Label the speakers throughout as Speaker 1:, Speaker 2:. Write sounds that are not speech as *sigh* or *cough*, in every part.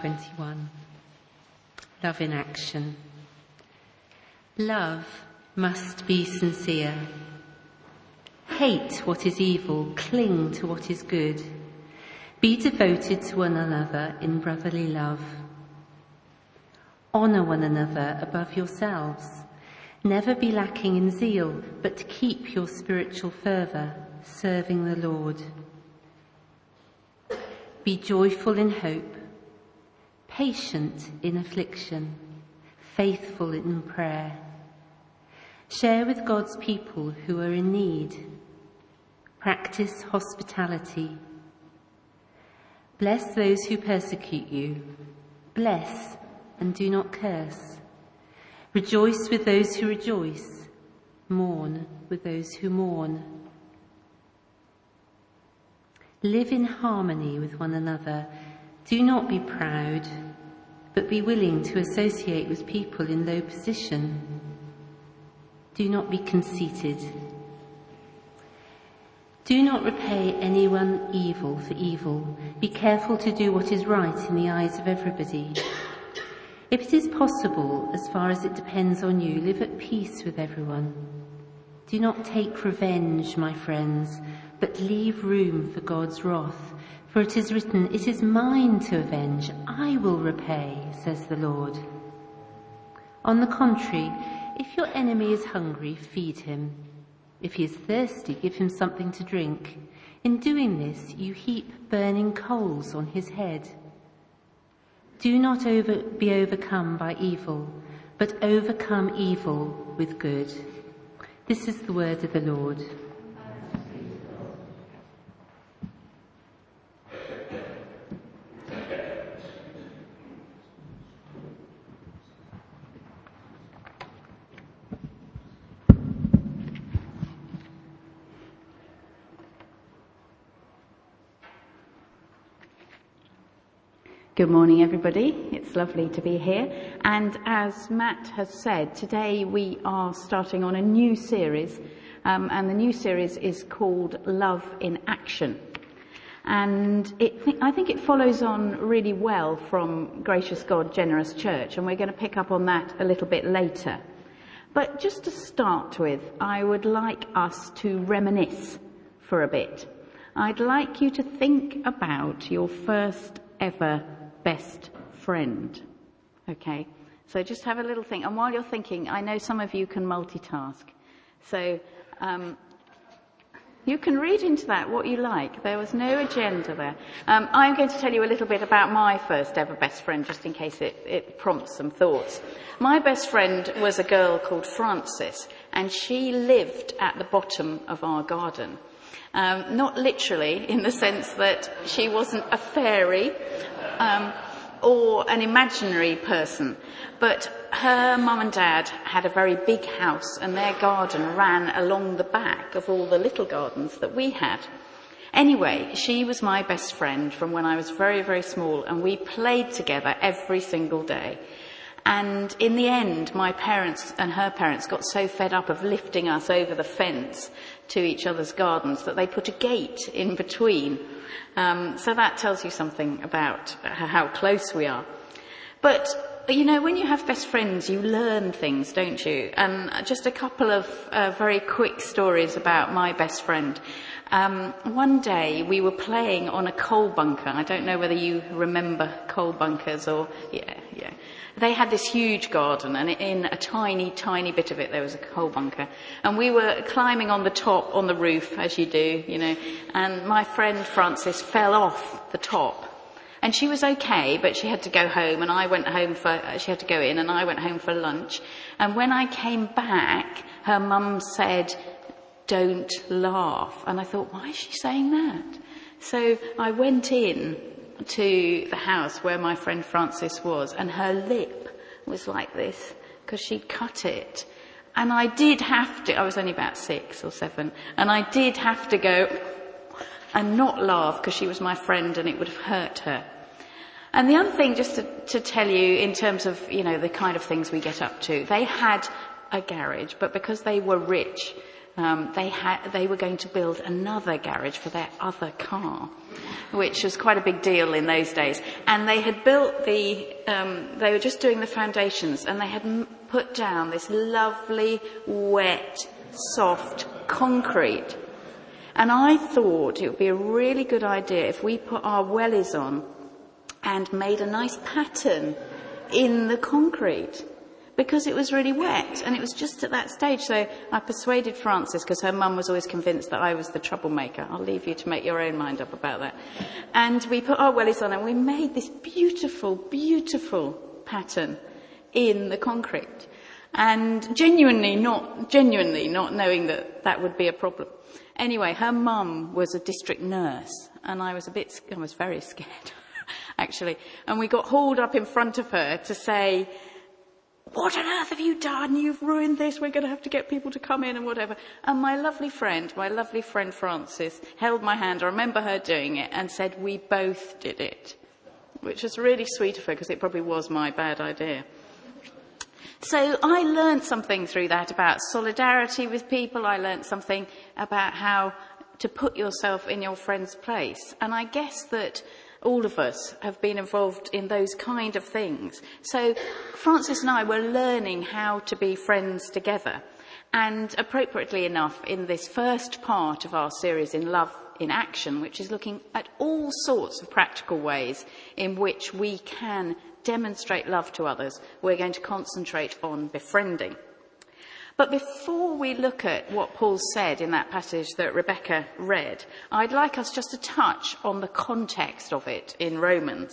Speaker 1: 21. Love in action. Love must be sincere. Hate what is evil, cling to what is good. Be devoted to one another in brotherly love. Honour one another above yourselves. Never be lacking in zeal, but keep your spiritual fervour, serving the Lord. Be joyful in hope, patient in affliction, faithful in prayer. Share with God's people who are in need. Practice hospitality. Bless those who persecute you. Bless and do not curse. Rejoice with those who rejoice. Mourn with those who mourn. Live in harmony with one another. Do not be proud, but be willing to associate with people in low position. Do not be conceited. Do not repay anyone evil for evil. Be careful to do what is right in the eyes of everybody. If it is possible, as far as it depends on you, live at peace with everyone. Do not take revenge, my friends, but leave room for God's wrath. For it is written, It is mine to avenge, I will repay, says the Lord. On the contrary, if your enemy is hungry, feed him. If he is thirsty, give him something to drink. In doing this, you heap burning coals on his head. Do not over, be overcome by evil, but overcome evil with good. This is the word of the Lord.
Speaker 2: Good morning, everybody. It's lovely to be here. And as Matt has said, today we are starting on a new series, um, and the new series is called Love in Action. And it, I think it follows on really well from Gracious God, Generous Church, and we're going to pick up on that a little bit later. But just to start with, I would like us to reminisce for a bit. I'd like you to think about your first ever best friend. Okay? So just have a little think. And while you're thinking, I know some of you can multitask. So, um, you can read into that what you like. There was no agenda there. Um, I'm going to tell you a little bit about my first ever best friend, just in case it, it prompts some thoughts. My best friend was a girl called Frances, and she lived at the bottom of our garden. Um, not literally, in the sense that she wasn't a fairy um, or an imaginary person, but her mum and dad had a very big house, and their garden ran along the back of all the little gardens that we had. Anyway, she was my best friend from when I was very, very small, and we played together every single day. And in the end, my parents and her parents got so fed up of lifting us over the fence to each other's gardens that they put a gate in between. Um, so that tells you something about how close we are. But you know, when you have best friends, you learn things, don't you? And just a couple of uh, very quick stories about my best friend. Um, one day we were playing on a coal bunker. I don't know whether you remember coal bunkers or yeah, yeah. They had this huge garden and in a tiny, tiny bit of it there was a coal bunker. And we were climbing on the top, on the roof, as you do, you know, and my friend Frances fell off the top. And she was okay, but she had to go home and I went home for, she had to go in and I went home for lunch. And when I came back, her mum said, don't laugh. And I thought, why is she saying that? So I went in to the house where my friend Frances was and her lip was like this because she'd cut it. And I did have to, I was only about six or seven, and I did have to go and not laugh because she was my friend and it would have hurt her. And the other thing, just to, to tell you in terms of, you know, the kind of things we get up to, they had a garage, but because they were rich, um, they, had, they were going to build another garage for their other car, which was quite a big deal in those days. And they had built the, um, they were just doing the foundations, and they had put down this lovely, wet, soft concrete. And I thought it would be a really good idea if we put our wellies on and made a nice pattern in the concrete because it was really wet and it was just at that stage. So I persuaded Frances because her mum was always convinced that I was the troublemaker. I'll leave you to make your own mind up about that. And we put our wellies on and we made this beautiful, beautiful pattern in the concrete. And genuinely not, genuinely not knowing that that would be a problem. Anyway, her mum was a district nurse and I was a bit, I was very scared *laughs* actually. And we got hauled up in front of her to say, what on earth have you done? You've ruined this. We're going to have to get people to come in and whatever. And my lovely friend, my lovely friend Frances, held my hand. I remember her doing it and said, we both did it. Which was really sweet of her because it probably was my bad idea. So I learned something through that about solidarity with people. I learned something about how to put yourself in your friend's place. And I guess that all of us have been involved in those kind of things. So Frances and I were learning how to be friends together. And appropriately enough, in this first part of our series in Love in Action, which is looking at all sorts of practical ways in which we can demonstrate love to others, we're going to concentrate on befriending. But before we look at what Paul said in that passage that Rebecca read, I'd like us just to touch on the context of it in Romans.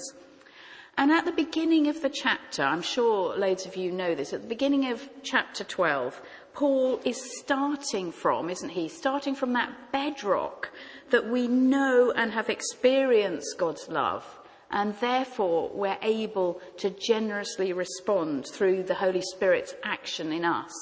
Speaker 2: And at the beginning of the chapter, I'm sure loads of you know this, at the beginning of chapter 12, Paul is starting from, isn't he? Starting from that bedrock that we know and have experienced God's love, and therefore we're able to generously respond through the Holy Spirit's action in us.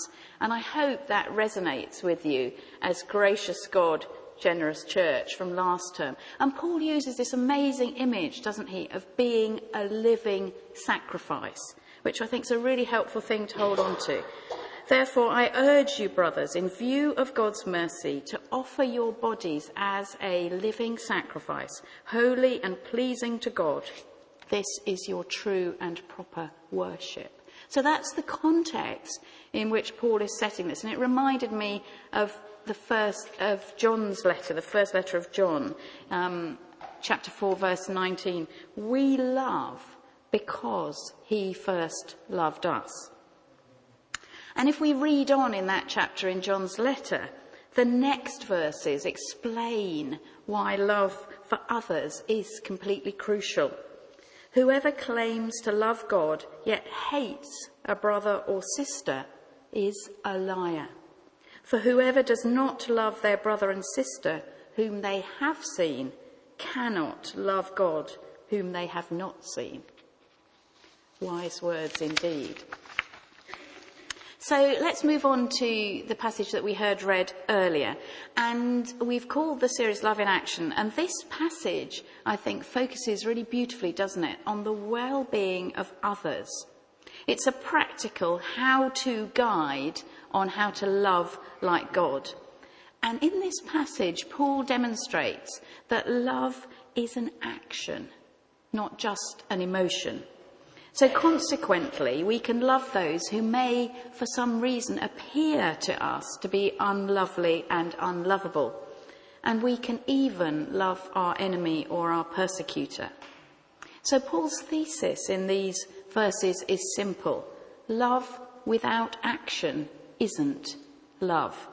Speaker 2: And I hope that resonates with you as gracious God, generous church from last term. And Paul uses this amazing image, doesn't he, of being a living sacrifice, which I think is a really helpful thing to hold on to. Therefore, I urge you, brothers, in view of God's mercy, to offer your bodies as a living sacrifice, holy and pleasing to God. This is your true and proper worship. So that's the context in which Paul is setting this. And it reminded me of the first of John's letter, the first letter of John, um, chapter 4, verse 19. We love because he first loved us. And if we read on in that chapter in John's letter, the next verses explain why love for others is completely crucial. Whoever claims to love God yet hates a brother or sister is a liar. For whoever does not love their brother and sister whom they have seen cannot love God whom they have not seen. Wise words indeed. So let's move on to the passage that we heard read earlier. And we've called the series Love in Action. And this passage, I think, focuses really beautifully, doesn't it, on the well-being of others. It's a practical how-to guide on how to love like God. And in this passage, Paul demonstrates that love is an action, not just an emotion. So consequently, we can love those who may, for some reason, appear to us to be unlovely and unlovable. And we can even love our enemy or our persecutor. So Paul's thesis in these verses is simple. Love without action isn't love.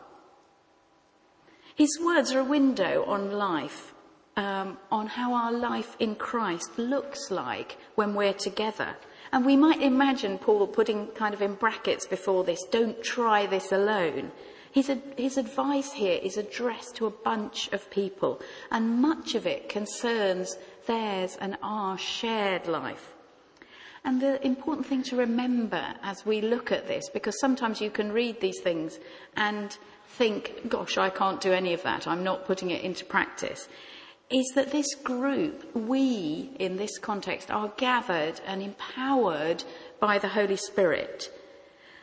Speaker 2: His words are a window on life, um, on how our life in Christ looks like when we're together and we might imagine Paul putting kind of in brackets before this, don't try this alone. His, his advice here is addressed to a bunch of people, and much of it concerns theirs and our shared life. And the important thing to remember as we look at this, because sometimes you can read these things and think, gosh, I can't do any of that. I'm not putting it into practice is that this group, we in this context, are gathered and empowered by the Holy Spirit.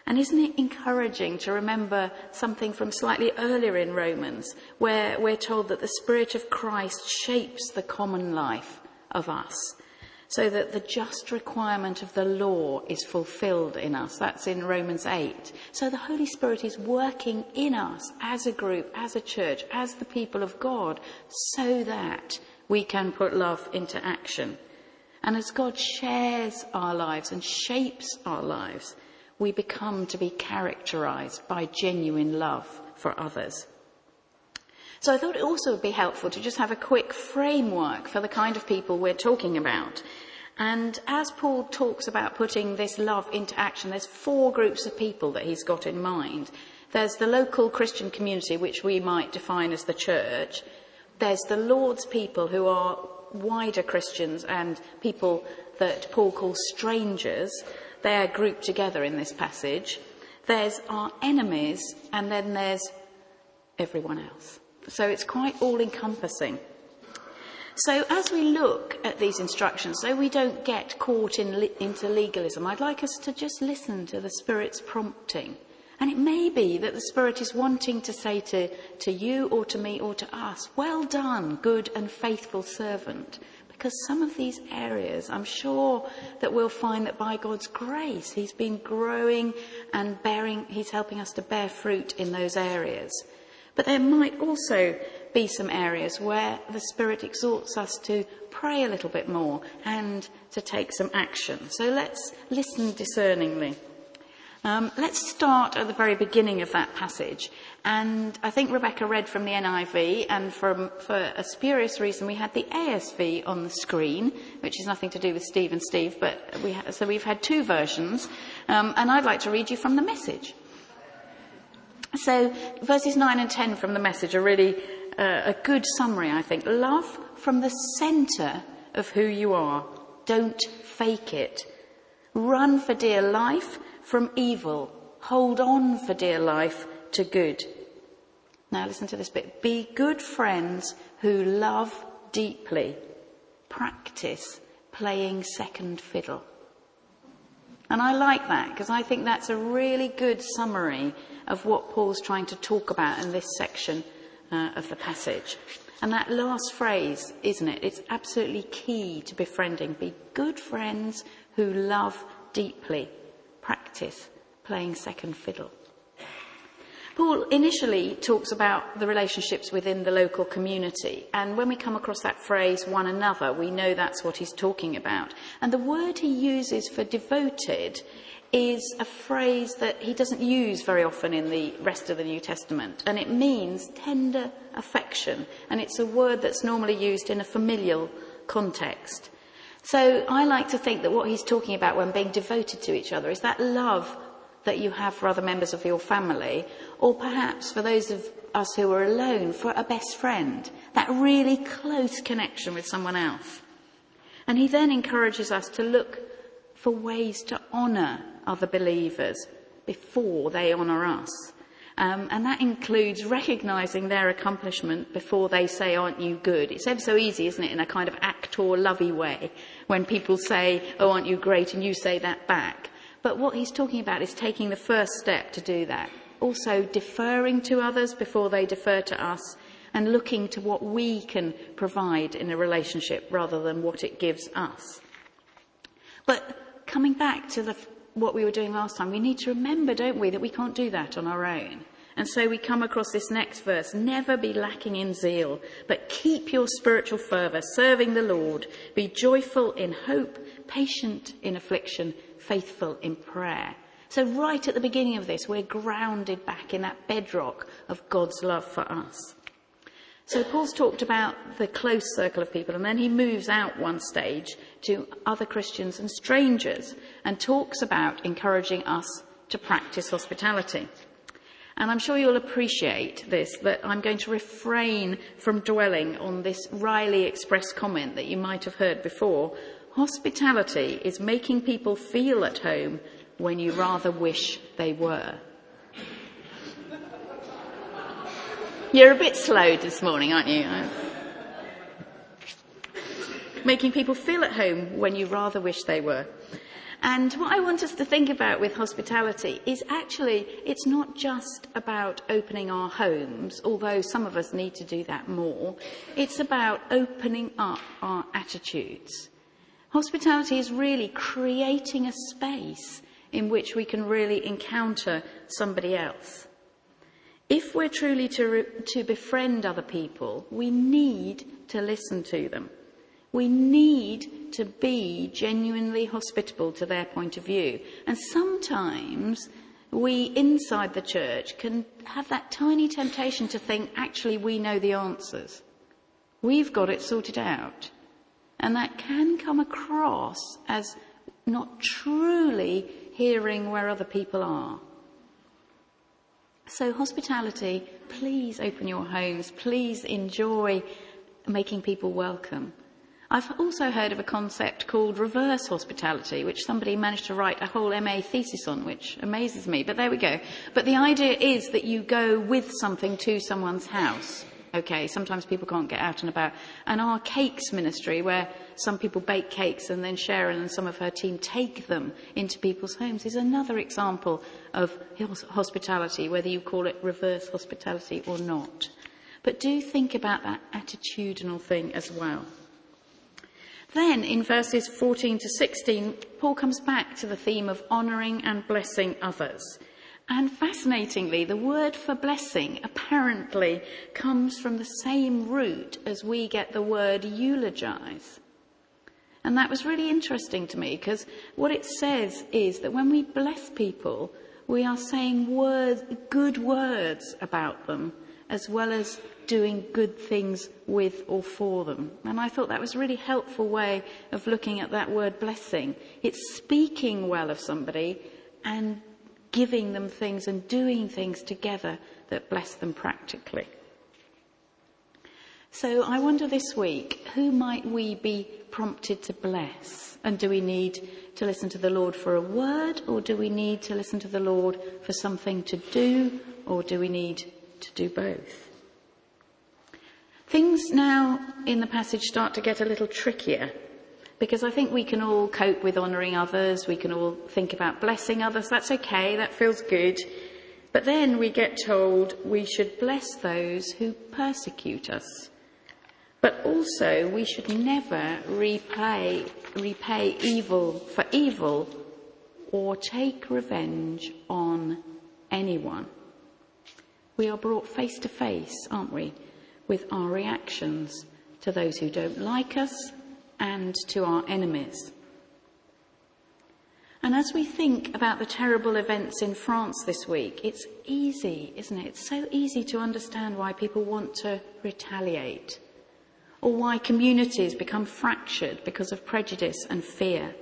Speaker 2: And isn't it encouraging to remember something from slightly earlier in Romans, where we're told that the Spirit of Christ shapes the common life of us, so that the just requirement of the law is fulfilled in us. That's in Romans 8. So the Holy Spirit is working in us as a group, as a church, as the people of God, so that we can put love into action. And as God shares our lives and shapes our lives, we become to be characterized by genuine love for others. So I thought it also would be helpful to just have a quick framework for the kind of people we're talking about. And as Paul talks about putting this love into action, there's four groups of people that he's got in mind. There's the local Christian community, which we might define as the church. There's the Lord's people who are wider Christians and people that Paul calls strangers. They're grouped together in this passage. There's our enemies, and then there's everyone else. So it's quite all encompassing. So as we look at these instructions, so we don't get caught in into legalism, I'd like us to just listen to the Spirit's prompting. And it may be that the Spirit is wanting to say to, to you or to me or to us, well done, good and faithful servant. Because some of these areas, I'm sure that we'll find that by God's grace, He's been growing and bearing, He's helping us to bear fruit in those areas. But there might also be some areas where the Spirit exhorts us to pray a little bit more and to take some action. So let's listen discerningly. Um, let's start at the very beginning of that passage. And I think Rebecca read from the NIV, and from, for a spurious reason, we had the ASV on the screen, which is nothing to do with Steve and Steve, but we ha- so we've had two versions. Um, and I'd like to read you from the message. So verses 9 and 10 from the message are really uh, a good summary, I think. Love from the centre of who you are. Don't fake it. Run for dear life from evil. Hold on for dear life to good. Now listen to this bit. Be good friends who love deeply. Practice playing second fiddle. And I like that because I think that's a really good summary of what Paul's trying to talk about in this section uh, of the passage. And that last phrase, isn't it? It's absolutely key to befriending. Be good friends who love deeply practice playing second fiddle. Paul initially talks about the relationships within the local community, and when we come across that phrase, one another, we know that's what he's talking about. And the word he uses for devoted is a phrase that he doesn't use very often in the rest of the New Testament, and it means tender affection, and it's a word that's normally used in a familial context. So I like to think that what he's talking about when being devoted to each other is that love that you have for other members of your family, or perhaps for those of us who are alone, for a best friend, that really close connection with someone else. And he then encourages us to look for ways to honour other believers before they honour us. Um, and that includes recognising their accomplishment before they say, aren't you good? It's ever so easy, isn't it, in a kind of actor lovey way, when people say, oh, aren't you great, and you say that back. But what he's talking about is taking the first step to do that. Also deferring to others before they defer to us and looking to what we can provide in a relationship rather than what it gives us. But coming back to the, what we were doing last time, we need to remember, don't we, that we can't do that on our own. And so we come across this next verse never be lacking in zeal, but keep your spiritual fervour, serving the Lord. Be joyful in hope, patient in affliction, faithful in prayer. So, right at the beginning of this, we're grounded back in that bedrock of God's love for us. So, Paul's talked about the close circle of people, and then he moves out one stage to other Christians and strangers and talks about encouraging us to practice hospitality. And I'm sure you'll appreciate this, that I'm going to refrain from dwelling on this Riley Express comment that you might have heard before. Hospitality is making people feel at home when you rather wish they were. You're a bit slow this morning, aren't you? Making people feel at home when you rather wish they were. And what I want us to think about with hospitality is actually, it's not just about opening our homes, although some of us need to do that more. It's about opening up our attitudes. Hospitality is really creating a space in which we can really encounter somebody else. If we're truly to, to befriend other people, we need to listen to them. We need to be genuinely hospitable to their point of view. And sometimes we inside the church can have that tiny temptation to think, actually, we know the answers. We've got it sorted out. And that can come across as not truly hearing where other people are. So, hospitality, please open your homes. Please enjoy making people welcome. I've also heard of a concept called reverse hospitality, which somebody managed to write a whole MA thesis on, which amazes me. But there we go. But the idea is that you go with something to someone's house. Okay, sometimes people can't get out and about. And our cakes ministry, where some people bake cakes and then Sharon and some of her team take them into people's homes, is another example of hospitality, whether you call it reverse hospitality or not. But do think about that attitudinal thing as well. Then in verses 14 to 16, Paul comes back to the theme of honouring and blessing others. And fascinatingly, the word for blessing apparently comes from the same root as we get the word eulogize. And that was really interesting to me because what it says is that when we bless people, we are saying words, good words about them as well as doing good things with or for them. And I thought that was a really helpful way of looking at that word blessing. It's speaking well of somebody and giving them things and doing things together that bless them practically. So I wonder this week, who might we be prompted to bless? And do we need to listen to the Lord for a word, or do we need to listen to the Lord for something to do, or do we need to do both. Things now in the passage start to get a little trickier because I think we can all cope with honouring others, we can all think about blessing others, that's okay, that feels good. But then we get told we should bless those who persecute us. But also we should never repay, repay evil for evil or take revenge on anyone. We are brought face to face, aren't we, with our reactions to those who don't like us and to our enemies. And as we think about the terrible events in France this week, it's easy, isn't it? It's so easy to understand why people want to retaliate or why communities become fractured because of prejudice and fear.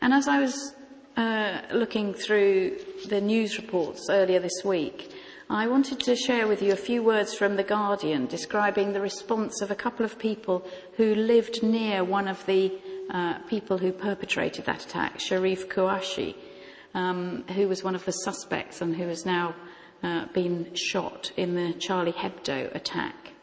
Speaker 2: And as I was uh, looking through the news reports earlier this week, I wanted to share with you a few words from The Guardian describing the response of a couple of people who lived near one of the uh, people who perpetrated that attack, Cherif Kouachi, um, who was one of the suspects and who has now uh, been shot in the Charlie Hebdo attack.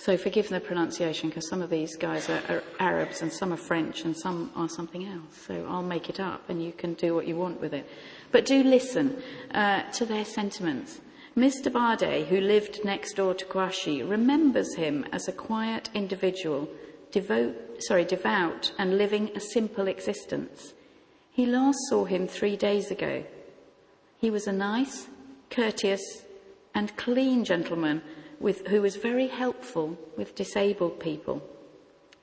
Speaker 2: So forgive the pronunciation because some of these guys are, are, Arabs and some are French and some are something else. So I'll make it up and you can do what you want with it. But do listen uh, to their sentiments. Mr. Bade, who lived next door to Kouachi, remembers him as a quiet individual, devote, sorry, devout and living a simple existence. He last saw him three days ago. He was a nice, courteous, and clean gentleman with, who was very helpful with disabled people.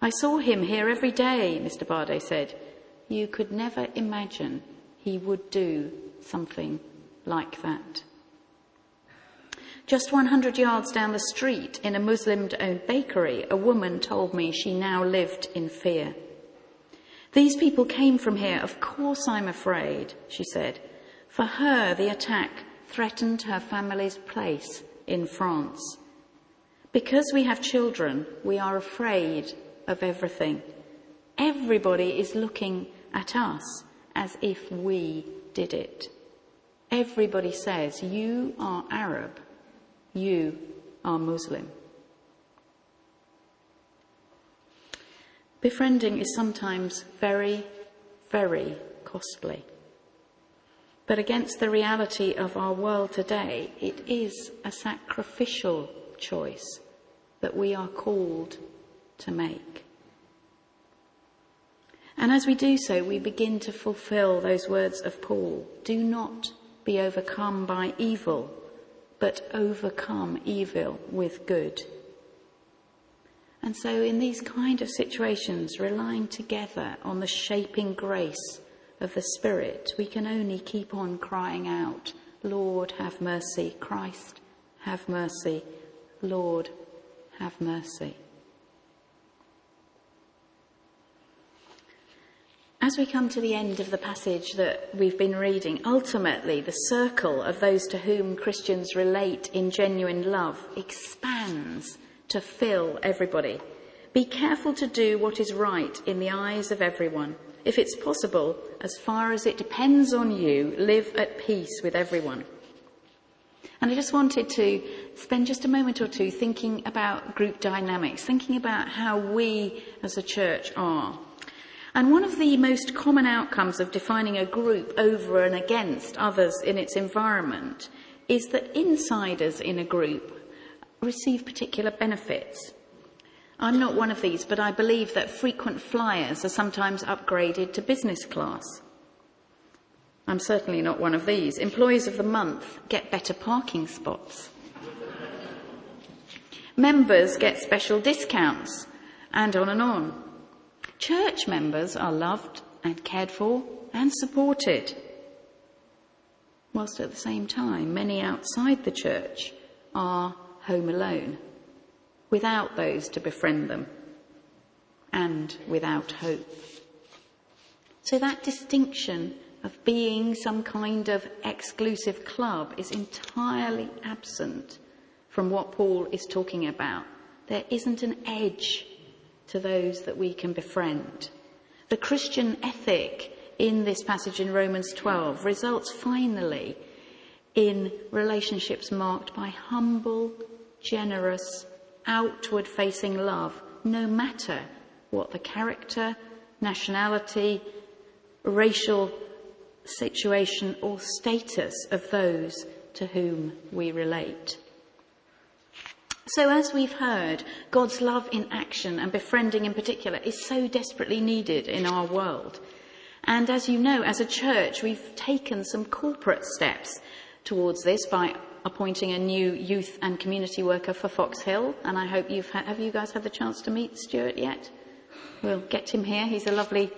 Speaker 2: I saw him here every day, Mr. Bade said. You could never imagine he would do something like that. Just 100 yards down the street, in a Muslim owned bakery, a woman told me she now lived in fear. These people came from here. Of course I'm afraid, she said. For her, the attack threatened her family's place in France. Because we have children, we are afraid of everything. Everybody is looking at us as if we did it. Everybody says, You are Arab, you are Muslim. Befriending is sometimes very, very costly. But against the reality of our world today, it is a sacrificial choice that we are called to make. And as we do so, we begin to fulfill those words of Paul. Do not be overcome by evil, but overcome evil with good. And so in these kind of situations, relying together on the shaping grace of the Spirit, we can only keep on crying out, Lord, have mercy. Christ, have mercy. Lord, have mercy. As we come to the end of the passage that we've been reading, ultimately the circle of those to whom Christians relate in genuine love expands to fill everybody. Be careful to do what is right in the eyes of everyone. If it's possible, as far as it depends on you, live at peace with everyone. And I just wanted to spend just a moment or two thinking about group dynamics, thinking about how we as a church are. And one of the most common outcomes of defining a group over and against others in its environment is that insiders in a group receive particular benefits. I'm not one of these, but I believe that frequent flyers are sometimes upgraded to business class. I'm certainly not one of these. Employees of the month get better parking spots. Members get special discounts, and on and on. Church members are loved and cared for and supported. Whilst at the same time, many outside the church are home alone without those to befriend them, and without hope. So that distinction of being some kind of exclusive club is entirely absent from what Paul is talking about. There isn't an edge to those that we can befriend. The Christian ethic in this passage in Romans 12 results finally in relationships marked by humble, generous, outward facing love, no matter what the character, nationality, racial situation or status of those to whom we relate. So as we've heard, God's love in action and befriending in particular is so desperately needed in our world. And as you know, as a church, we've taken some corporate steps towards this by appointing a new youth and community worker for Fox Hill, and I hope you've had, have you guys had the chance to meet Stuart yet? We'll get him here. He's a lovely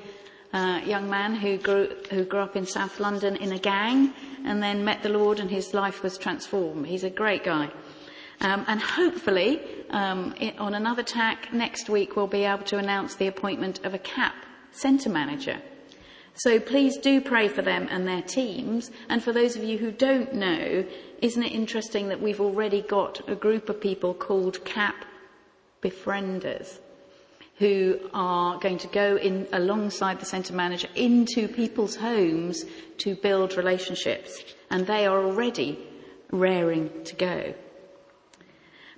Speaker 2: uh, young man who grew, who grew up in South London in a gang and then met the Lord and his life was transformed. He's a great guy. Um, and hopefully, um, it, on another tack next week, we'll be able to announce the appointment of a CAP centre manager. So please do pray for them and their teams. And for those of you who don't know, isn't it interesting that we've already got a group of people called CAP befrienders who are going to go in alongside the centre manager into people's homes to build relationships. And they are already raring to go.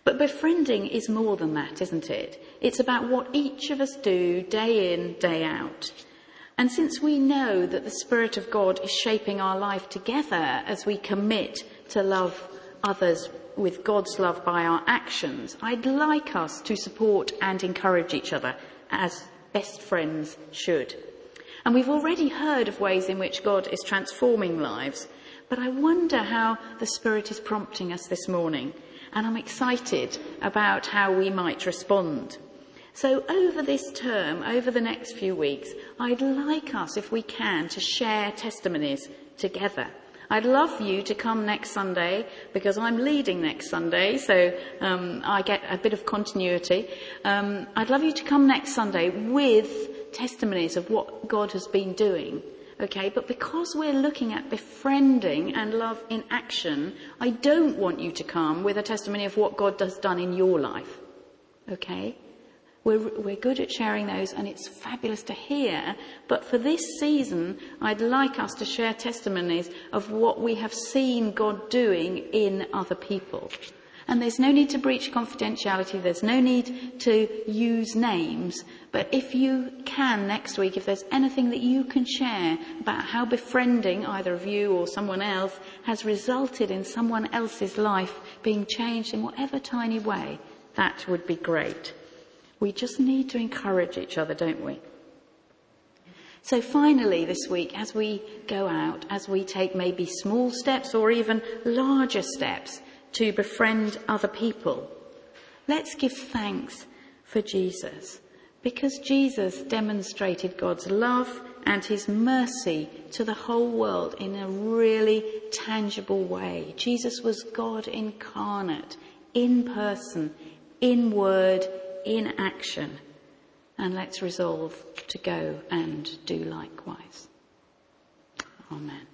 Speaker 2: But befriending is more than that, isn't it? It's about what each of us do day in, day out. And since we know that the Spirit of God is shaping our life together as we commit to love others with God's love by our actions, I'd like us to support and encourage each other as best friends should. And we've already heard of ways in which God is transforming lives, but I wonder how the Spirit is prompting us this morning. And I'm excited about how we might respond. So over this term, over the next few weeks, I'd like us, if we can, to share testimonies together. I'd love you to come next Sunday because I'm leading next Sunday, so um, I get a bit of continuity. Um, I'd love you to come next Sunday with testimonies of what God has been doing. Okay, but because we're looking at befriending and love in action, I don't want you to come with a testimony of what God has done in your life. Okay? We're, we're good at sharing those and it's fabulous to hear. But for this season, I'd like us to share testimonies of what we have seen God doing in other people. And there's no need to breach confidentiality. There's no need to use names. But if you can next week, if there's anything that you can share about how befriending either of you or someone else has resulted in someone else's life being changed in whatever tiny way, that would be great. We just need to encourage each other, don't we? So finally this week, as we go out, as we take maybe small steps or even larger steps to befriend other people, let's give thanks for Jesus because Jesus demonstrated God's love and his mercy to the whole world in a really tangible way. Jesus was God incarnate, in person, in word, in action and let's resolve to go and do likewise. Amen.